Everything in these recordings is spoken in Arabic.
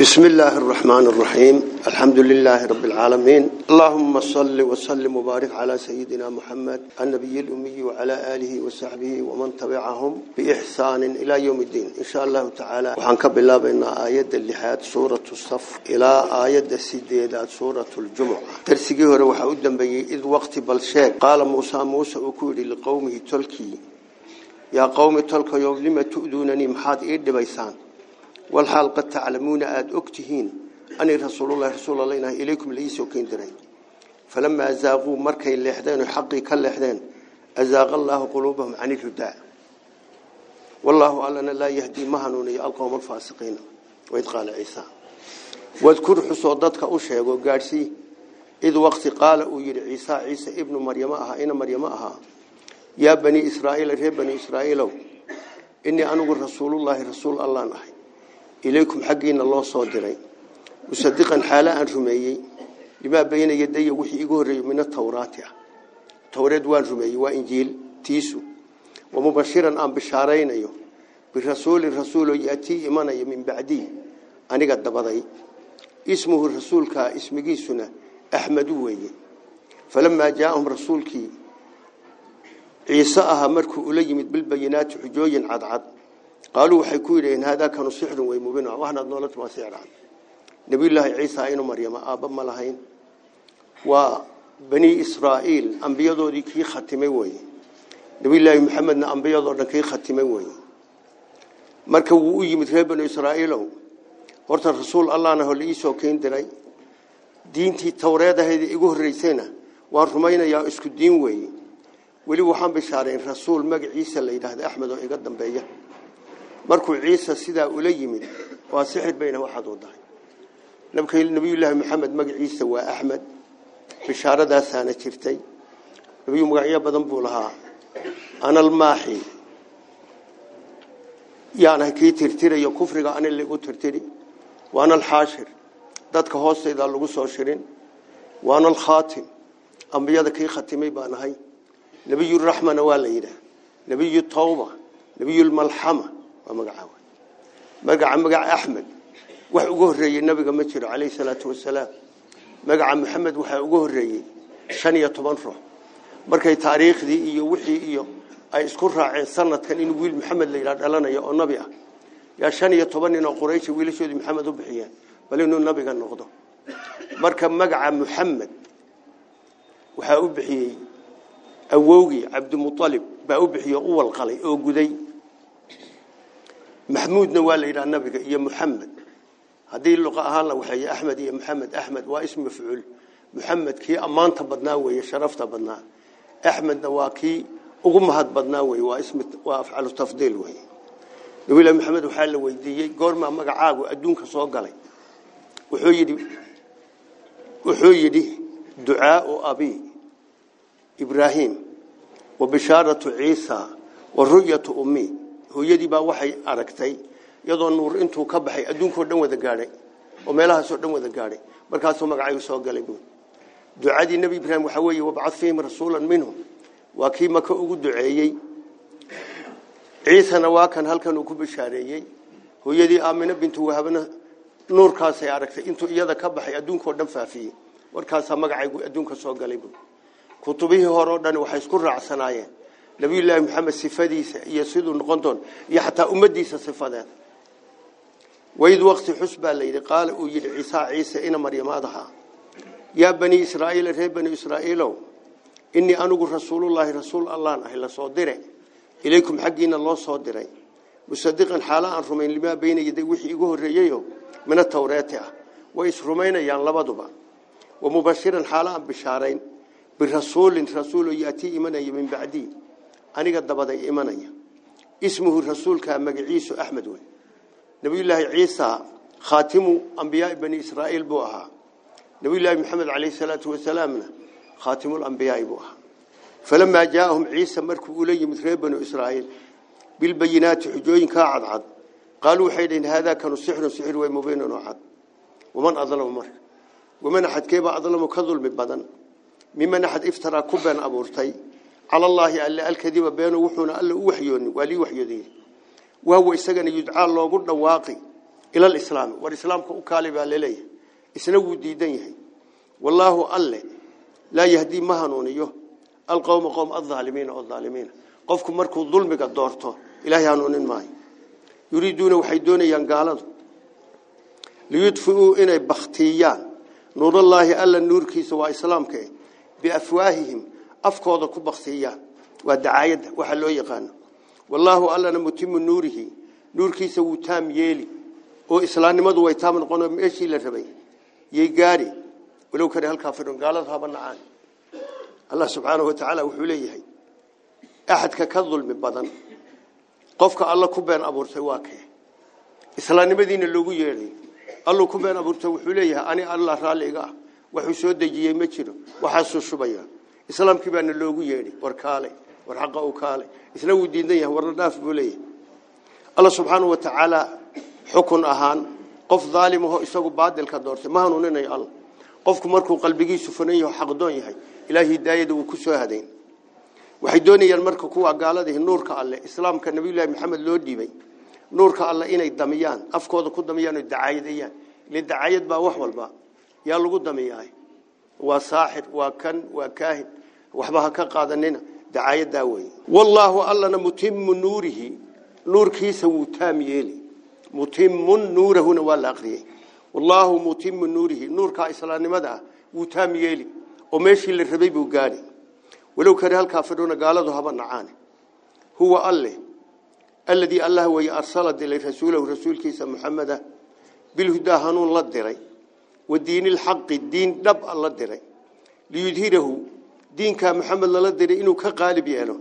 بسم الله الرحمن الرحيم. الحمد لله رب العالمين. اللهم صل وسلم وبارك على سيدنا محمد النبي الأمي وعلى آله وصحبه ومن تبعهم بإحسان إلى يوم الدين. إن شاء الله تعالى وحنك بالله بين آيات اللحاد سورة الصف إلى آيات السيدات سورة الجمعة. ترسيه روح أدن بي إذ وقت بلشاك قال موسى موسى أكوري لقومه تلكي. يا قوم تلك يوم لما تؤذونني؟ محاد إيد بيسان. والحال قد تعلمون آد أكتهين. أني رسول الله رسول الله إله إليكم ليس وكين درين. فلما أزاغوا مركي اللحدين وحقي كاللحدين أزاغ الله قلوبهم عن الهدى والله ألنا لا يهدي مهنوني القوم الفاسقين. وإذ قال عيسى واذكر حصودتك أشهد وقارسي. إذ وقت قال أوير عيسى عيسى ابن مريم أها إن مريم أها؟ يا بني إسرائيل ريب بني إسرائيل إني أنا رسول الله رسول الله إليكم حقين الله صادرين. مصدقا حالا رميي. لما بين يدي وحي يقول من التوراة. توراة وان رميي وإنجيل تيسو. ومبشرا أن بشارين أيو. بالرسول الرسول يأتي إيمانا من بعدي. أنا قد بضي. اسمه الرسول كاسم جيسنا أحمد وي فلما جاءهم رسولك عيسى مركو أليمت بالبينات حجوي عضعض قالوا mubina waxna nolot ma sixran nabi ilaahi ciisa inu maryam aaba ma lahayn wa bani israa'iil anbiyadoodii kii khatimay way nabi ilaahi maxamedna anbiyadoo dhan kii khatimay way marka uu u yimid reer bani israa'iil horta rasuul allahna hol ii soo keen diray diintii tawreed ahayd igu horeysayna waan rumaynayaa isku diin weeye weli waxaan bishaarayn rasuul magaciisa la yiraahdo axmed oo iga dambeeya markuu ciise sidaa ula yimid waa sixir bayna waxaad u dahay nabkay nabiyullaahi maxamed magaciisa waa axmed bishaaradaasana jirtay nabiyu magacyo badan buu lahaa ana almaaxi yaana kii tirtirayo kufriga ana lagu tirtiri waana alxaashir dadka hoostayda lagu soo shirin waana alkhaatim ambiyada kii khatimay baan ahay nabiyu raxmana waa la yidhaah nabiyu tawba nabiyu lmalxama magaca magaca magaca axmed wax ugu horeeyay nabiga ma jiro calayhi salaatu wasalaam magaca maxamed waxaa ugu horeeyey shan iyo toban ruux markay taariikhdii iyo wixii iyo ay isku raaceen sanadkan in wiil maxamed la yidhaha dhalanayo oo nabi ah yaa shan iyo toban nin oo qurayshi wiilashoodii maxamed u bixiyeen bal inuu nabiga noqdo marka magaca muxamed waxaa u bixiyey awowgii cabdimualib baa u bixiyey u walqalay oo guday محمودنا والإلى النبي يا محمد هذه اللغة أهلا وحي أحمد يا محمد أحمد واسم مفعول محمد كي أمان تبدنا ويا شرف تبدنا أحمد نواكي أقوم هاد بدنا ويا واسم وأفعل تفضيل ويا نقول محمد وحال ويدي قول ما مقعاق وأدونك صوق علي وحيدي وحيدي دعاء أبي إبراهيم وبشارة عيسى ورؤية أمي hooyadii baa waxay aragtay iyadoo nuur intuu ka baxay adduunkoo dhan wada gaadhay oo meelahaasoo dhan wada gaadhay markaasuu magacaygu soo galay buun ducadii nebi ibraahim waxaa weeye wabcad fiihim rasuulan minhum waa kii maka ugu duceeyey ciisana waa kan halkan uu ku bishaareeyey hooyadii aamina bintu wahabna nuurkaasay aragtay intuu iyada ka baxay adduunkoo dhan faafiyey markaasaa magacaygu adduunka soo galay buun kutubihii hore oo dhan waxay isku raacsanaayeen نبي الله محمد صفاديسة يسيد النقطون يحتى أمديسة صفادات وإذ وقت حسبة الليل قال أوجد عيسى عيسى إن مريم أضحى. يا بني إسرائيل رهب بني إسرائيل إني أنا رسول الله رسول الله أهلا صادره إليكم حقين الله صادره مصدقا حالا رمين لما بين يدي وحي يقوه الرجيه من التوراة. وإس رمين يان لبضبا ومبشرا حالا بشارين. بالرسول رسول يأتي إيمانا من بعدي. أني قد ضبط إيمانية اسمه الرسول كان مجيء عيسو أحمد وين نبي الله عيسى خاتم أنبياء بني إسرائيل بوها نبي الله محمد عليه الصلاة والسلام خاتم الأنبياء بوها فلما جاءهم عيسى مركب أولي مثل بني إسرائيل بالبينات حجوين كاعد عد قالوا حيث إن هذا كان سحر سحر ومبين وعد ومن أظلم مرك ومن أحد كيف أظلم كظلم بدن ممن أحد افترى كبا أبورتي على الله ألا الكذب بينه وحنا ألا وحيوني ولي وحيوني وهو إسجن يدعى الله قلنا واقي ila alislaam war islaamka u kaali baa laleeyahay isna wuu diidan yahay wallaahu alle laa yahdii ma hanuuniyo alqowma qowm adaalimiina oo daalimiina qofku markuu dulmiga doorto ilaahay hanuunin maayo yuriiduuna waxay doonayaan gaaladu liyudfiuu inay baktiyaan mutimu nuurihi nuurkiisa wuu taam yeeli oo islaamnimadu way taam noqon meeshii la rabay yay gaari walow kare halkaa fidhon gaaladu haba nacaan allah subxaanahu watacaala wuxuu leeyahay axadka ka dulmi badan qofka alla ku been abuurtay waa kee islaamnimadiina loogu yeedhay alluu ku been abuurtay wuxuu leeyahay ani allah raalliga ah waxuu soo dejiyey ma jiro waxaasuu shubaya islaamkii baana loogu yeedhay war kaale war xaqa u kaale isna wuu diidan yahay warna dhaaf buu leeyahay alla subxaanahu watacaala xukun ahaan qof daalimaho isagu baadilka doortay ma hanuuninayo alla qofku markuu qalbigiisu funan yaho xaqdoon yahay ilaahay hidaayada wuu ku soo hadayn waxay doonayaan marka kuwa gaaladihi nuurka alle islaamka nabiyullaahi maxamed loo dhiibay nuurka alle inay damiyaan afkooda ku damiyaan oo dacaayadayaan ile dacaayad baa wax walba yaa lagu damiyaay waa saaxir waa kan waa kaahin وحبها كقادننا دعاية داوي. والله ألنا متم نوره نور كيسا وتام يلي. متم نوره نوال أقري. والله متم نوره نور كإسلام ماذا وتام يلي. وماشي للربيب وقاري. ولو كره الكافرون قال ذهب النعاني هو الله الذي الله هو أرسل رسوله ورسول كيسا محمد. بالهداهنون لدري. والدين الحق الدين دب الله دري. ليدهره diinkaa maxamed lala diray inuu ka qaalib yeelo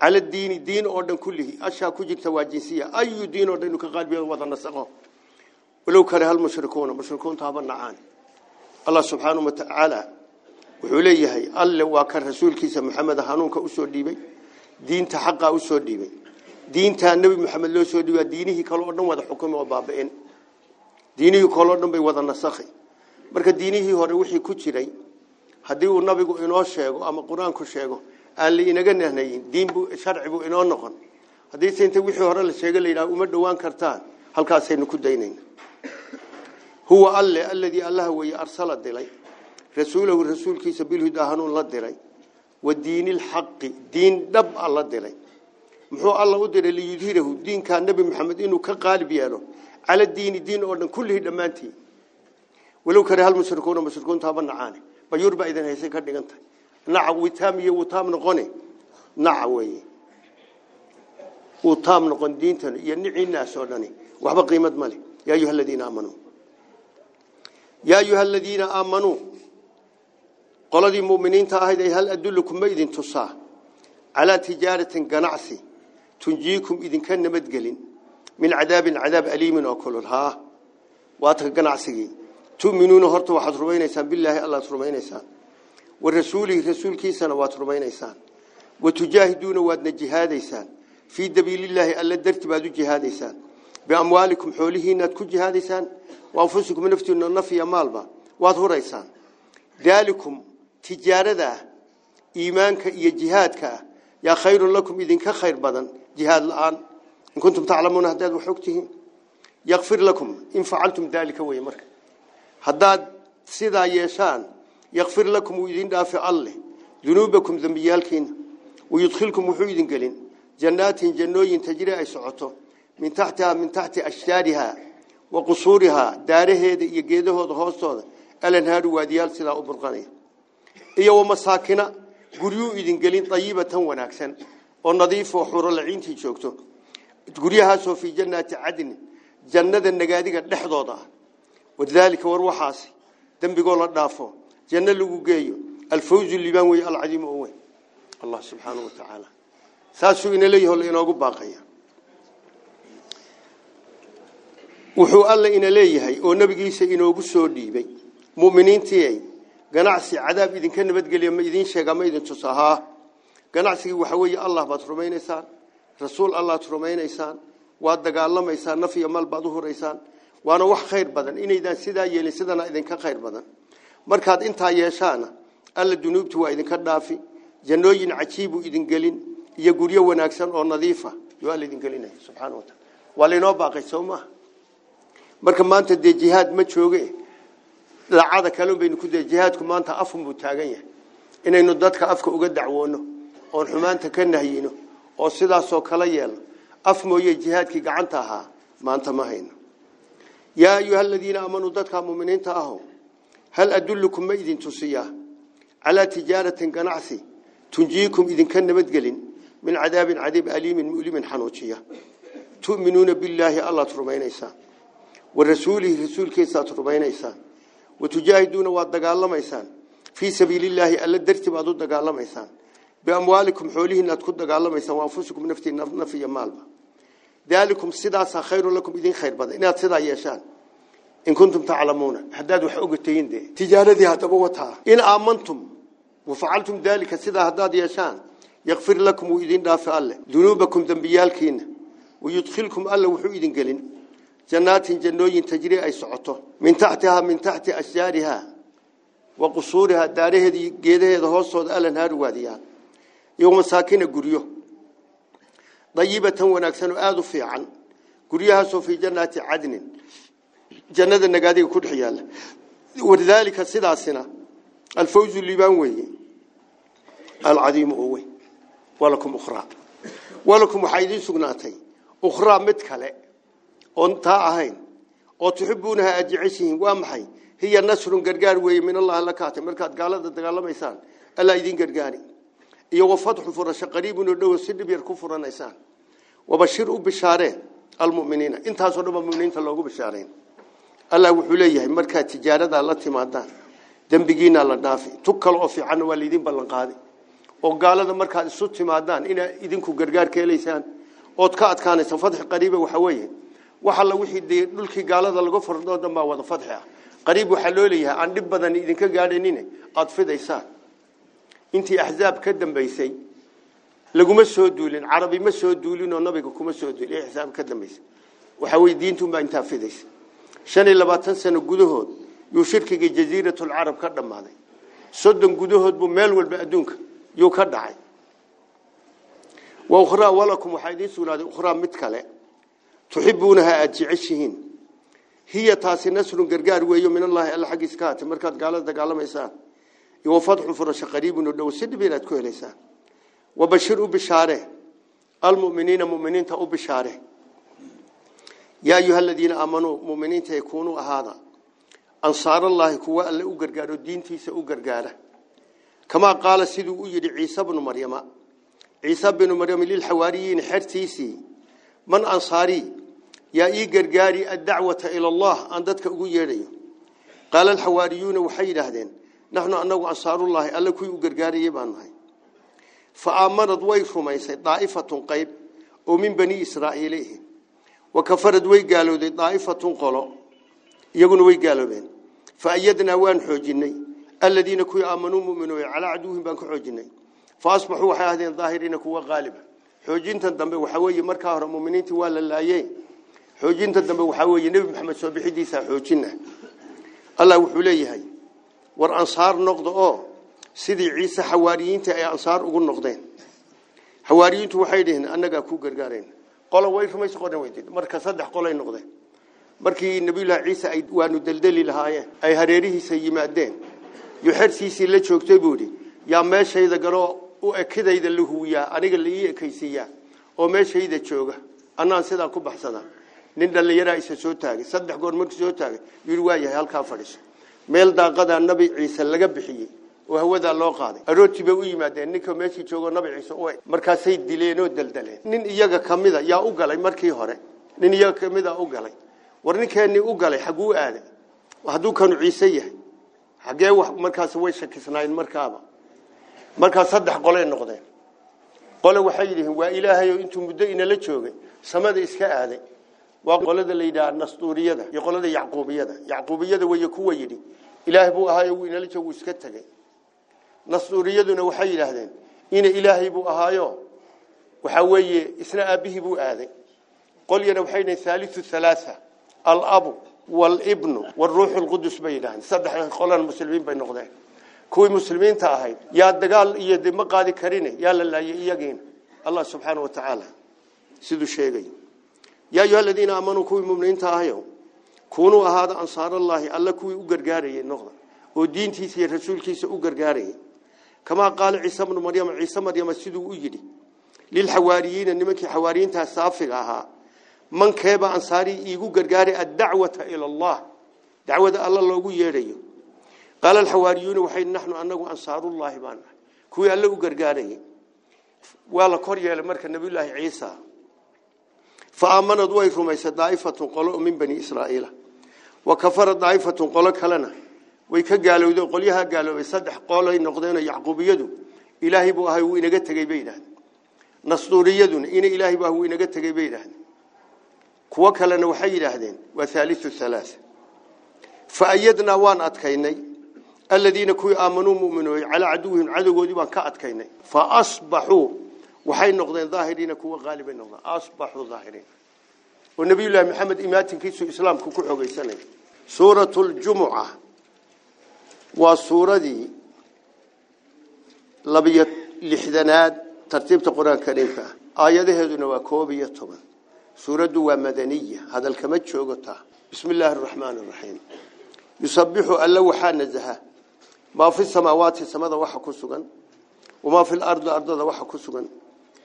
cala diini diin oo dhan kullihi ashaa ku jirta waa jinsiya ayu diin oo dhan inuu ka qaalib yeelo wada nasaqo walow kare hal mushrikuuna mushrikuunta haba nacaane allah subxaanahu watacaala wuxuu leeyahay alle waa kan rasuulkiisa maxamed hanuunka usoo dhiibay diinta xaqa usoo dhiibay diintaa nebi maxamed loo soo dhiiba diinihii kale oo dhan wada xukumi oo baaba'in diinihii kale oo dhan bay wada nasakhay marka diinihii hore wixii ku jiray haddii uu nabigu inoo sheego ama qur-aanku sheego aan la inaga nahnayin diin buu sharci buu inoo noqon haddii se inta wixii hore la sheega la yidhaha uma dhowaan kartaan halkaasaynu ku daynayna huwa alle alladii allaha weeye arsala dilay rasuulahu rasuulkiisa bilhudaa hanuun la diray wa diini lxaqi diin dhab a la diray muxuu alla u diray liyudhirahu diinkaa nebi maxamed inuu ka qaalib yeelo cala diini diin oo dhan kullihii dhammaantii walow kare hal mushrikuuna mushrikuunta haba nacaane bayuur baa idin haysay ka dhigan tahay naca witaam iyo wutaam noqone naca weeye wutaam noqon diintan iyo nicii naas oo dhani waxba qiimad ma leh yaa ayuha aladiina aamanuu yaa ayuha aladiina aamanuu qoladii mu'miniinta ahayd ay hal adullukum ma idin tusaa calaa tijaaratin ganacsi tunjiikum idinka nabadgelin min cadaabin cadaab aliimin oo kulul haa waata ganacsigii تؤمنون هرت وحضرمين إنسان بالله الله ترمين إنسان والرسول رسول كيسا واترمين إنسان وتجاهدون وادن الجهاد إنسان في دبيل الله ألا درت بعد جهاد إنسان بأموالكم حوله نتكو جهاد إنسان وأنفسكم نفتي أن النفي مالبا واتهور إنسان ذلكم تجارة. إيمانك إيا كا يا خير لكم إذن كخير بدن. جهاد الآن. إن كنتم تعلمون هذا وحكتهم يغفر لكم إن فعلتم ذلك ويمرك. Haddaad sidaa yeeshaan yakfir lakum wuu idin dhaafi alleh dunuubakum dembiyaalkiina wayudkhilkum wuxuu idin gelin jannaatin jannooyin tajri ay socoto min taxtihaa min taxti ashjaarihaa wa qusuurihaa daaraheeda iyo geedahooda hoostooda alanhaaru waadiyaal sidaa u burqanaya iyo wamasaakina guryuu idin gelin dayibatan wanaagsan oo nadiifoo xurolaciintii joogto guryahaasoo fii jannaati cadnin jannada nagaadiga dhexdooda ah wadaalika war waxaasi dembigoo la dhaafo janno lagu geeyo alfawzu liibaan wey alcadiimu oo weyn allah subxaanahu wa tacaala saasuu ina leeyaho lainoogu baaqaya wuxuu alla ina leeyahay oo nebigiisa inoogu soo dhiibay muminiintii ganacsi cadaab idinka nabadgeliya ma idin sheega ma idin tusa haa ganacsigii waxa weeye allah baad rumaynaysaan rasuul allaad rumaynaysaan waad dagaalamaysaan naf iyo mal baad u huraysaan waana wax khayr badan inaydaan sidaa yeelin sidana idinka khayr badan markaad intaa yeeshaana alla dunuubti waa idinka dhaafi jannooyin cajiibuu idin gelin iyo guryo wanaagsan oo nadiifa yuu alla idin gelinaya subxaana wataala waa laynoo baaqay soo maaha marka maanta dee jihaad ma jooge daacada kale baynu ku dee jihaadku maanta afun buu taagan yahay inaynu dadka afka uga dacwoono oon xumaanta ka nahyino oo sidaasoo kala yeelno af mooye jihaadkii gacanta ahaa maanta ma hayno يا أيها الذين آمنوا ذاتك مؤمنين تأهو. هل أدلكم ما إذن تسيا على تجارة قنعثي تنجيكم إذن كان مدقل من عذاب عذاب أليم مؤلم حنوشية تؤمنون بالله الله ترمين إيسا. والرسوله رسول كيسا ترمين إيسا. وتجاهدون وادقال لما إيسا. في سبيل الله ألا الدرس بعضو دقال لما إيسا. بأموالكم حوليه ناتكود دقال لما إيسا. وأنفسكم نفتي نفتي يمال khayrun lakum idin khayr badan inaad sidaa yeeshaan in kuntum taclamuuna haddaad wax ogatayin dee tijaaradii haddaba wataa in aamantum wafacaltum daalika sidaa haddaad yeeshaan yakfir lakum wuu idin dhaafi alle dunuubakum dembiyaalkiina wayudkhilkum alle wuxuu idin gelin jannaatin jannooyin tajrii ay socoto min taxtihaa min taxti ashjaarihaa wa qusuurihaa daaraheeda iyo geedaheeda hoostooda alanhaari waadiyaan iyo masaakina guryo طيبة ونكسن وآذوا في عن قريها في جنة عدن. جنة النقادي كل حيال. ولذلك السدع السنة الفوز اللي بانوي العظيم هو. ولكم أخرى. ولكم حيدين سقناتي. أخرى متكلة أنت أهين. وتحبونها أجعسهم وأمحي. هي النسر قرقار وي من الله لا كاتم مركات قالت تقال ميسان. ألا إذين قرقاري. يوفضح فرش قريب ونو سنب يركو فرنا إيسان gargaari iyo wafatxu furasho qariibun oo dhowo si dhib yar ku furanaysaan wabashir u bishaaree almuminiina intaasoo dhan baa muminiinta loogu bishaarayn allah wuxuu leeyahay markaad tijaaradaa la timaadaan dembigiinaa la dhaafi tug kale oo fiicanna waa laydin ballan qaaday oo gaalada markaad isu timaadaan inaad idinku gargaar ka helaysaan ood ka adkaanaysa fadxi qariiba waxa weeye wax alla wixii dhulkii gaalada laga furdoo dhan baa wada fadxi ah qariib waxaa loo leeyahay aan dhib badan idinka gaadhanine aada fidaysaan intii axzaab ka dambaysay laguma soo duulin carabi ma soo duulin oo nabiga kuma soo duulin axzaab ka dambaysay waxa weeye diintunbaa intaa fidaysa shan iyo labaatan sano gudahood yuu shirkigii jasiiratulcarab ka dhammaaday soddon gudahood buu meel walba adduunka yuu ka dhacay wa ukhraa walakum waxaa idiin sugnaaday ukhraa mid kale tuxibuunaha aada jeceshihiin hiya taasi nasrun gargaar weeyo min allaahi alla xaggiis ka haatay markaad gaalada dagaalamaysaan iyo wafatxu furasho qariibun oo dhow si dhib inaad ku helaysaan wabashir u bishaare almuminiina muminiinta u bishaare yaa ayuha aladiina aamanuu muminiinta yakuunuu ahaada ansaarallaahi kuwa alle u gargaaro diintiisa u gargaara kamaa qaala siduu u yidhi ciise bnu maryama ciise binu maryam lilxawaariyiin xertiisii man ansaarii yaa ii gargaari addacwata ila allah aan dadka ugu yeedhayo qaala alxawaariyuuna waxay yidhaahdeen naxnu anagu ansaarullaahi alle daa'ifatun qolo iyaguna way gaaloobeen fa ayadnaa waan xoojinay aladiina kuwii aamanuu muminooye calaa caduwihim baan ka xoojinay fa asbaxuu waxay ahdeen daahiriina kuwa qaaliba xoojintan dambe waxaa weeye markaa hore muminiintii waa la laayey xoojinta dambe waxaa weeye nebi maxamed soo bixidiisaa xoojina allah wuxuu leeyahay war ansaar noqda oo sidii ciise xawaariyiinta ay ansaar ugu noqdeen. Xawaariyiintu waxay dhaheen annagaa ku gargaarayna qolo way rumaysa qoran weydid marka saddex qolay noqdeen. Markii nabiyullaahi ciise ay waanu deldeli lahaayeen ay hareerihiisa yimaadeen yo xertiisii la joogtay buu idhi meeshayda galoo u ekidayda la huwiyaa aniga la ii oo meeshayda jooga annaan sidaa ku baxsada. Nin dhallinyaraa isa soo taagay saddex goor markii soo taagay. Yidhi waa yahay halkaa fadhiiso meel daaqadaa nabi ciise laga bixiyey oo hawadaa loo qaaday aroortii bay u yimaadeen ninka meeshii joogoo nabi ciise u eg markaasay dileen oo daldaleen nin iyaga ka mida yaa u galay markii hore nin iyaga ka mida u galay war ninkeennii u galay xagguu aaday hadduu kanu ciise yahay xaggee wax markaas way shakisnaayeen markaaba markaas saddex qolay noqdeen qole waxay yidhihiin waa ilaahayo intuu muddo inala joogay samada iska aaday waa qolada la yidhaha nastuuriyada iyo qolada yacquubiyada yacquubiyada way kuwa yidhi ilaahay buu ahaayo wuu inala joogu iska tegey nastuuriyaduna waxay yidhaahdeen ina ilaahay buu ahaayo waxaa weeye isna aabbihii buu aaday qolyana waxay yidhahen haaliu halaaa alabu walibnu waruuxu lqudus bay yidhahdeen saddex qolan muslimiin bay noqdeen kuwii muslimiinta ahayd yaa dagaal iyo de ma qaadi karine yaa la laayay iyagiina allah subxaana wa tacaala siduu sheegay yaa ayuha aladiina aamanuu kuwii muminiinta ahayo kunuu ahaada ansaarallaahi alla kuwii u gargaarayay noqda oo diintiisa iyo rasuulkiisa u gargaarayay kamaa qaala ciise bnu maryama ciise maryama siduu u yidhi lilxawaariyiina nimankii xawaariyiintaa saafiga ahaa man keeba ansaari iigu gargaaray addacwata ila allah dacwada alla loogu yeedhayo qaala alxawaariyuuna waxay naxnu anagu ansaarullaahi baan nahay kuwii alle u gargaarayay waa la kor yeelay marka nabiyullaahi ciisa fa aamanad way rumaysay daa'ifatun qolo min way ka gaalowday qolyaha gaaloobay saddex qolay noqdeen yacquubiyadu ilaahay buu ahay wuu inaga tagay bay yiraahdeen nasduuriyaduna ina ilaahay baa wuu inaga tagay bay yiraahdeen kuwa kalena waxay yiraahdeen waa thalithu thalath fa ayadna waan adkaynay alladina kuwi aamanu mu'minuu ala aduwwihim adugoodi baan ka adkaynay fa asbahu waxay noqdeen daahiriina kuwa qaalib ay noqdeen asbahu daahiriin oo nabiyullaahi maxamed imaatinkiisu islaamku ku xogeysanay suuratul jumu'ah وصورة دي لبي لحدنات ترتيب القرآن الكريم آيات هذه نواكوبية طبعا سورة دواء مدنية هذا الكمج وقتها بسم الله الرحمن الرحيم يصبح ألا وحان نزها ما في السماوات السماء ذا وحكو سغن وما في الأرض الأرض ذا وحكو سغن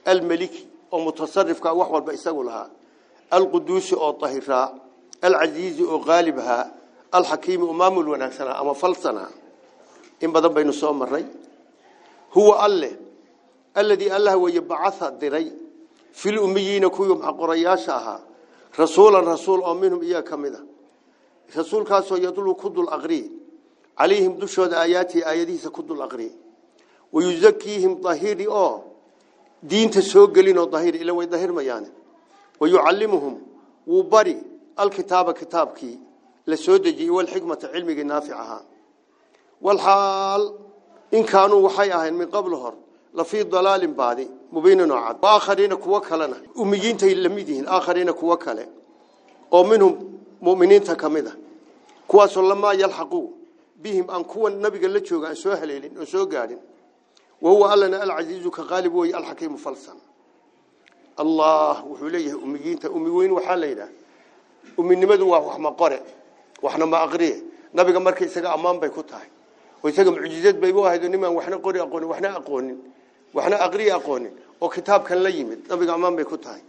الملك ومتصرف كأوحوال بإساقلها القدوس أو الطهراء العزيز أو غالبها الحكيم أمام الوناكسنا أما فلسنا in badan baynu soo maray huwa alle alladii allah weye bacatha diray fil ummiyiina kuwii maxqorayaasha ahaa rasuulan rasuul oo minhum iyaga ka mid a rasuulkaasoo yadlu ku dul aqriye calayhim dushooda aayaatihi aayadihiisa ku dul aqriye wayuzakiihim dahiri oo diinta soo gelin oo dahiri ila way dahirmayaane wayucallimuhum wuu bari alkitaaba kitaabkii la soo dejiyey walxikmata cilmigii naafic ahaa walxaal in kaanuu waxay ahayn min qabl hor lafii dalaalin baadi mubiinin oo cad waakhariina kuwo kalena ummiyiintay la mid yihiin aakhariina kuwo kale oo minhum mu'miniinta ka mid a kuwaasoo lamaa yalxaquu bihim aan kuwan nabiga la jooga aan soo haleelin oo soo gaadhin wahuwa allana alcasiizu ka qaalib wey alxakiimu falsan allah wuxuu leeyahay ummiyiinta ummi weyn waxaa la yidhaha umminimadu oo isaga mucjizad bay u ahayd nimaan waxna qori aqoonin waxna aqoonin waxna aqriye aqoonin oo kitaabkan la yimid nabiga ammaan bay ku tahay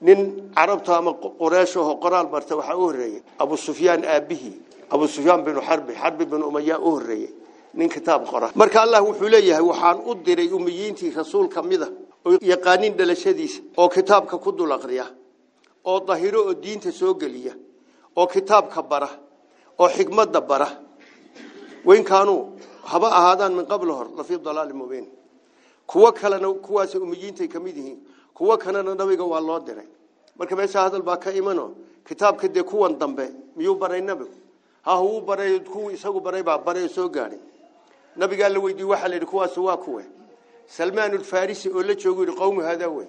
nin carabta ama quraysh oo qoraal barta waxa uu horeeyay abu sufyaan aabihi abu sufyaan bin harbi harbi bin umayya uu horeeyay nin kitaab qora marka allah wuxuu leeyahay waxaan u diray ummiyiintii rasuul kamida oo kitaabka bara oo xikmada bara wayn kaanuu haba ahaadaan min qabl hor la fi dalaal mubiin kuwa kalena kuwaas ummiyiinta kamid yihiin kuwa kalena nabiga waa loo diray marka meesha hadal baa ka imano kitaabka de kuwan dambe miyuu baray nabigu ha uu baray kuwa isagu baray baa baray soo gaaray nabiga la weydiiyay waxa la yiri kuwaas waa kuwe Salman al-Farisi oo la joogo yiri qowmi hada way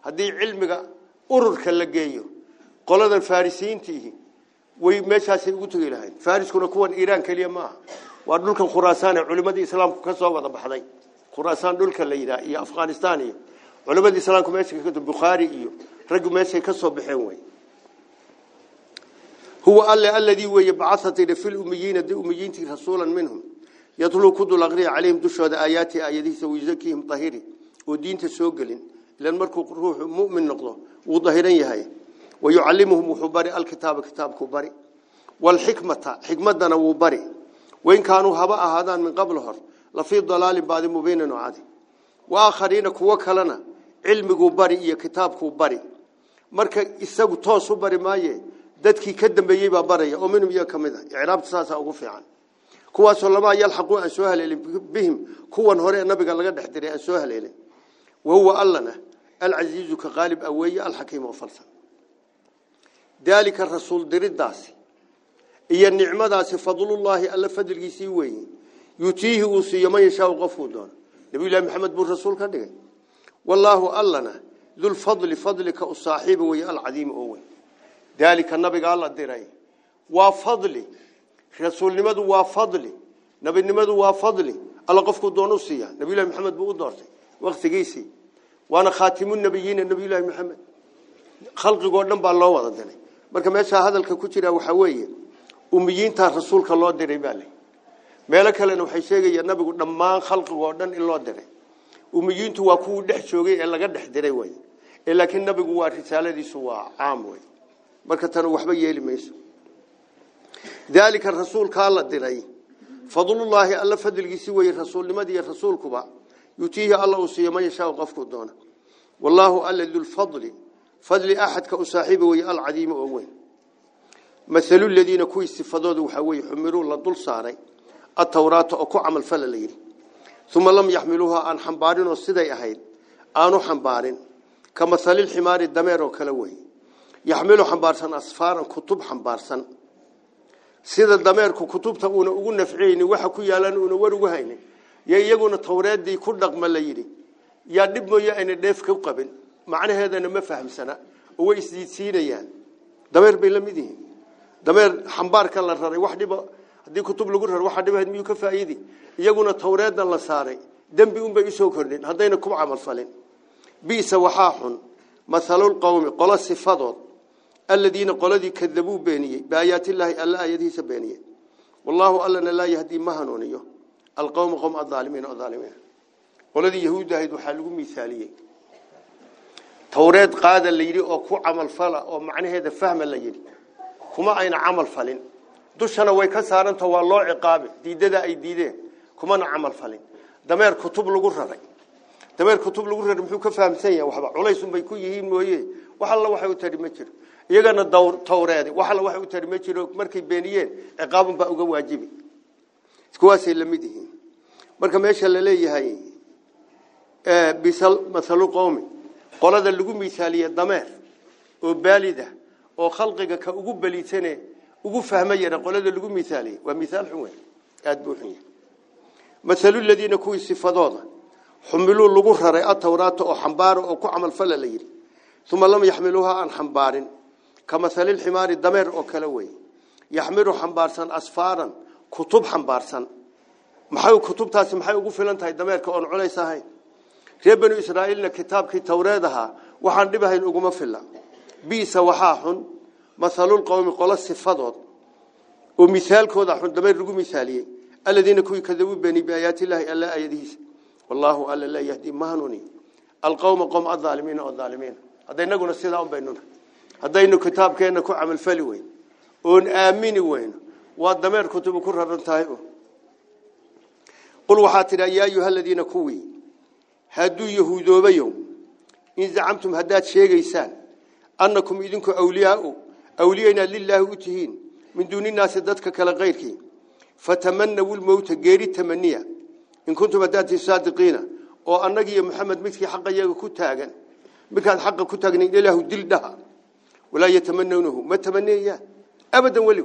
hadii cilmiga ururka la geeyo qoladan farisiintii way meeshaas ugu tagi lahayd fariskuna kuwan Iran kaliya ma waa dhulkan Khurasan ee culimada islaamku ka soo wada baxday Khurasan dhulka la yiraahdo iyo Afghanistan iyo culimada islaamku meesha ka Bukhari iyo rag meesha ka soo baxeen way huwa alla alladhi wayab'athati fil ummiyin di ummiyiinti rasuulan minhum yadlu kudul aqri alayhim dushooda ayati ayadiisa wayzakihim tahiri oo diinta soo galin ilan markuu ruuxu mu'min noqdo uu dahiran yahay ويعلمهم وحبري الكتاب كتاب كبري والحكمة حكمتنا وبري وإن كانوا هباء هذا من قبلهم لفي ضلال بعد مبين وعادي وآخرين كوك لنا علم كبري إيا كتاب كبري maaye dadkii ka dambeeyay baa baraya oo minum iyo kamida icraabta saasa ugu fiican kuwaas lama yalxaqu an soo haleelin bihim kuwan hore nabiga laga dhaxdiray an soo haleelin wa huwa allana al-aziz ka qalib awiyya al-hakim wa falsan ذلك الرسول درداس إيا النعمة داس فضل الله ألا فضل جيسي وين. يتيه وسي ما يشاء وقفه دون. نبي الله محمد بن رسول كان دي. والله ألنا ذو الفضل فضلك الصاحب ويا العظيم هو ذلك النبي قال الله ديري. وفضل رسول نمد وفضل نبي نمد وفضل ألا قفك دون وسيا نبي الله محمد بن دارس وقت جيسي. وأنا خاتم النبيين النبي الله محمد. خلق قولنا بالله وضع marka meesha hadalka ku jira waxa weeye ummiyiinta rasuulka loo diray baa leh meelo kalena waxay sheegayaan nabigu dhammaan khalqiga oo dhan in loo diray ummiyiintu waa kuwii dhex joogay ee laga dhex diray way ee laakiin nabigu waa risaaladiisu waa caam way marka tan waxba yeeli mayso dalika rasuulka la diray fadlullahi alla fadligiisi way rasuulnimadii rasuulkuba yutiihi alla yashaa qofku doona wallahu alla dhul saaxiibi way al cadiim oo weyn مثل الذين كوي استفادوا وحوي حمروا لدل ساري التوراة أكو عمل فلا ليري. ثم لم يحملوها عن حنبارين وصدي أهيد. آنو حنبارين. كمثل الحمار الدمير وكلوي. يحملوا حنبارسان أصفارا كتب حنبارسان أقول نفعيني وحكو يالان ونوروهيني ييقون التوراة دي كل رقم ليري. يا دبو يا إن ديف قبل معنى هذا أنا ما فهم سنة هو يسديد سيريان دمير la raray wax dhiba hadii kutub lagu raray waxa dhibaad miyuu ka faa'iidi iyaguna tawreedna la saaray dambi un bay isoo kordhin hadayna ku amal falin biisa waxa xun mathalul qawmi qala sifadood alladina qaladi kadabu beeniye baayati illahi alla ayadiisa beeniye wallahu allana la yahdi mahanuniyo alqawm qawm adh-dhalimin adh-dhalimin qaladi yahuuda ahayd waxa lagu miisaaliyay macnaheeda fahma la yiri kuma ayna camal falin dushana way ka saaranta waa loo ciqaabi diidada ay diideen kumana camal falin dameer kutub lagu raray dameer kutub lagu raray muxuu ka fahamsan yahay waxba culays bay ku yihiin mooyee wax alla waxay u tari ma jiro iyagana tawreed wax alla waxay u tari ma jiro markay beeniyeen ciqaabun baa uga waajibi kuwaasay la mid yihiin marka meesha la leeyahay ee bisal masalu qawmi qolada lagu miisaaliye dameer oo baalida oo khalqiga ka ugu baliitane ugu fahmayana qolada lagu miisaaliye waa miisaal xun weyn aad buu xun yahay مثل الذين كوي صفادودا حملوا لغو رري التوراة أو حنبار أو كعمل فلا ليري ثم لم يحملوها عن حنبار كمثل الحمار الدمر أو كلوي يحمل حنبارسان اسفارا كتب حنبارسان maxay kutubtaasi maxay ugu filan tahay dameerka oo culaysahay waxaan dhibahayn uguma filan biisa waxaa xun mathalul qawmi qola sifadood oo misaalkooda xun dameer lagu misaaliyey aladiina kuwii kadabuu beni biaayaati illaahi alla ayadihiisa wallaahu alla laa yahdi mahanuni alqawma qowm adaalimiina oo daalimiina haddaynaguna sidaa un baynuna haddaynu kitaabkeenna ku camalfali weyn oon aamini weyno waa dameer kutubu ku raran tahay qul waxaa tidhi yaa ayuha aladiina kuwii هدو يهودو بيو إن زعمتم هدات شيغيسان أنكم إذنك أولياء أولياءنا لله أتهين من دون الناس ذاتك كالغيرك فتمنوا الموت غير التمنية إن كنتم هدات صادقين وأنك يا محمد مثل حقا يكتاقا بكاد حقا كتاقا إله دلدها ولا يتمنونه ما تمنيه يا أبدا ولي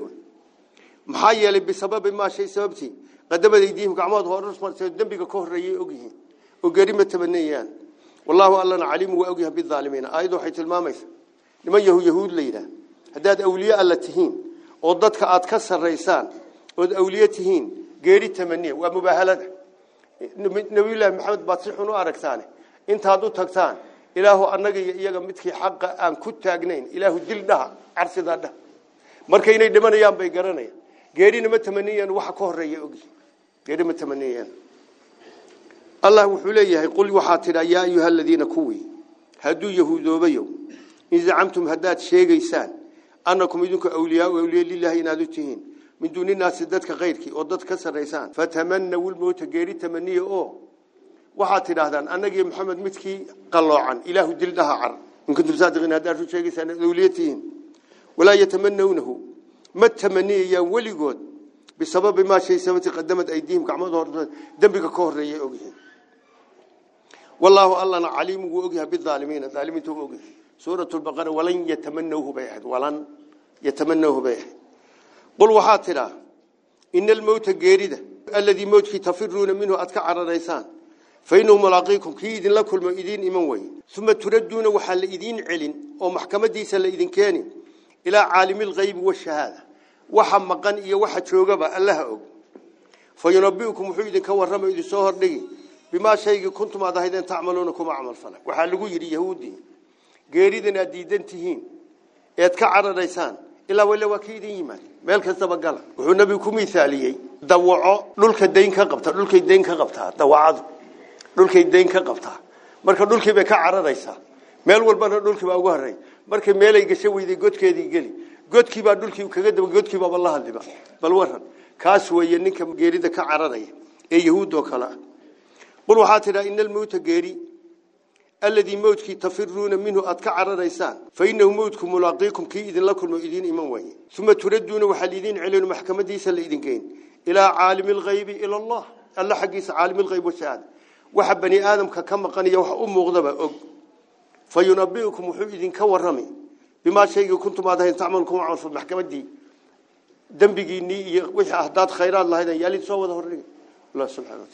محايا بسبب ما شيء سببتي قدما ديديهم كعماد هو الرسمة سيدن بك كهر يأغيهم geeri ma tamaniyayaan wallahu allana caliimu waa ogyahay bidaalimiina aayaddu waxay tilmaamaysaa niman yahu yahuud la yidhaah haddaad awliye alla tihiin oo dadka aad ka sarraysaan ood awliye tihiin geeri tamaniya waa mubaahalada nabiyullaahi maxamed baad si xun u aragtaane intaad u tagtaan ilaahu annaga iyo iyaga midkii xaqa aan ku taagnayn ilaahu dil dhaha carsidaa dhaha marka الله وحليه يقول وحاتنا يا أيها الذين كوي. هدو يهودو بيو. إذا عمتم هدات شيء غيسان أنكم يدونك أولياء وأولياء لله إن أدوتهين من دون الناس ذاتك غيرك وضتك سريسان فتمنوا الموت غير تمنية. أو. وحاتنا هذا. أنا جي محمد متكي قلوا عن إله دل دها عر. إن كنت بزادغين هدات شيء غيسان أوليتهين ولا يتمنونه. ما التمنية يا ولي قد. بسبب ما شيء سبتي قدمت أيديهم. كعمد ورد دم بك كهر يا أوليه والله الله عليم وأجها بالظالمين الظالمين توجه سورة البقرة ولن يتمنوه بأحد ولن يتمنوه بأحد قل وحاطرة إن الموت الجريدة الذي موت في تفرون منه أتكع على ريسان فإنه ملاقيكم كيد لكم المؤيدين إمن وين ثم تردون وحال الإيدين علن أو محكمة ديسا لإذن كان إلى عالم الغيب والشهادة. وحمقان إيا وحد شوقبا الله أب فينبئكم حيدا كورما إذن صهر لي bimaa shaygii kuntum aad ahaydeen tacmaluuna kuma camal fala waxaa lagu yidhi yahuuddii geeridan aad diidan tihiin eed ka cararaysaan ilaa wala waa ka idin yimaad meel kastaba gala wuxuu nabigu ku miisaaliyey dawaco dhulka dayn ka qabta dhulkay dayn ka qabtaa dawacadu dhulkay dayn ka qabtaa marka dhulkii bay ka cararaysaa meel walbana dhulkii baa ugu horeey markay meelay gasho weyday godkeedii geli godkii baa dhulkii kaga daba godkii baa la hadliba bal waran kaas weeye ninka geerida ka cararaya ee yahuud oo kale قل وحاتنا إن الموت جاري الذي موت كي تفرون منه أتكع على ريسان فإنه موتك ملاقيكم كي إذن لكم إذن إمان وي ثم تردون وحليدين علينا محكمة ديسا لإذن كين. إلى عالم الغيب إلى الله. الله حقيس عالم الغيب والسعادة وحب بني آدم كما قاني يوح أم مغضبة أق فينبئكم وحيدين كورمي بما شيء كنتم هذا تعملكم عرص المحكمة دي. دم بيجيني وش أهداد خيران الله هذا يالي تسوى ظهرين الله سبحانه وتعالى.